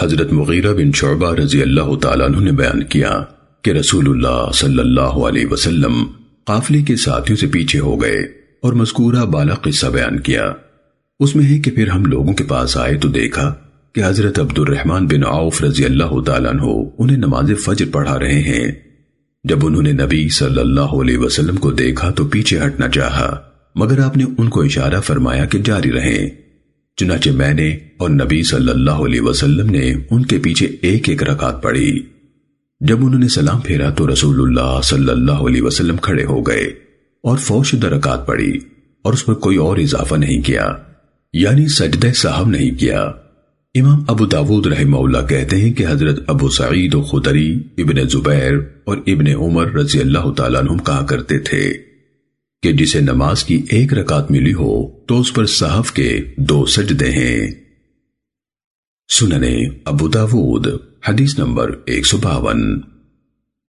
حضرت مغیرہ بن شعبہ رضی اللہ تعالیٰ عنہ نے بیان کیا کہ رسول اللہ صلی اللہ علیہ وسلم قافلے کے ساتھیوں سے پیچھے ہو گئے اور مذکورہ بالا قصہ بیان کیا۔ اس میں ہے کہ پھر ہم لوگوں کے پاس آئے تو دیکھا کہ حضرت عبد الرحمن بن عوف رضی اللہ تعالیٰ عنہ انہیں نماز فجر پڑھا رہے ہیں۔ جب انہوں نے نبی صلی اللہ علیہ وسلم کو دیکھا تو پیچھے ہٹنا چاہا مگر آپ نے ان کو اشارہ فرمایا کہ جاری رہیں۔ چنانچہ میں نے اور نبی صلی اللہ علیہ وسلم نے ان کے پیچھے ایک ایک رکعت پڑھی۔ جب انہوں نے سلام پھیرا تو رسول اللہ صلی اللہ علیہ وسلم کھڑے ہو گئے اور فوش درکات پڑی اور اس پر کوئی اور اضافہ نہیں کیا یعنی سجدہ صاحب نہیں کیا۔ امام ابو داود رحمہ اللہ کہتے ہیں کہ حضرت ابو سعید و خدری ابن زبیر اور ابن عمر رضی اللہ تعالیٰ عنہ کہا کرتے تھے۔ کہ جسے نماز کی ایک رکعت ملی ہو تو اس پر صحف کے دو سجدے ہیں۔ سننے ابو داود، حدیث نمبر ایک سو باون۔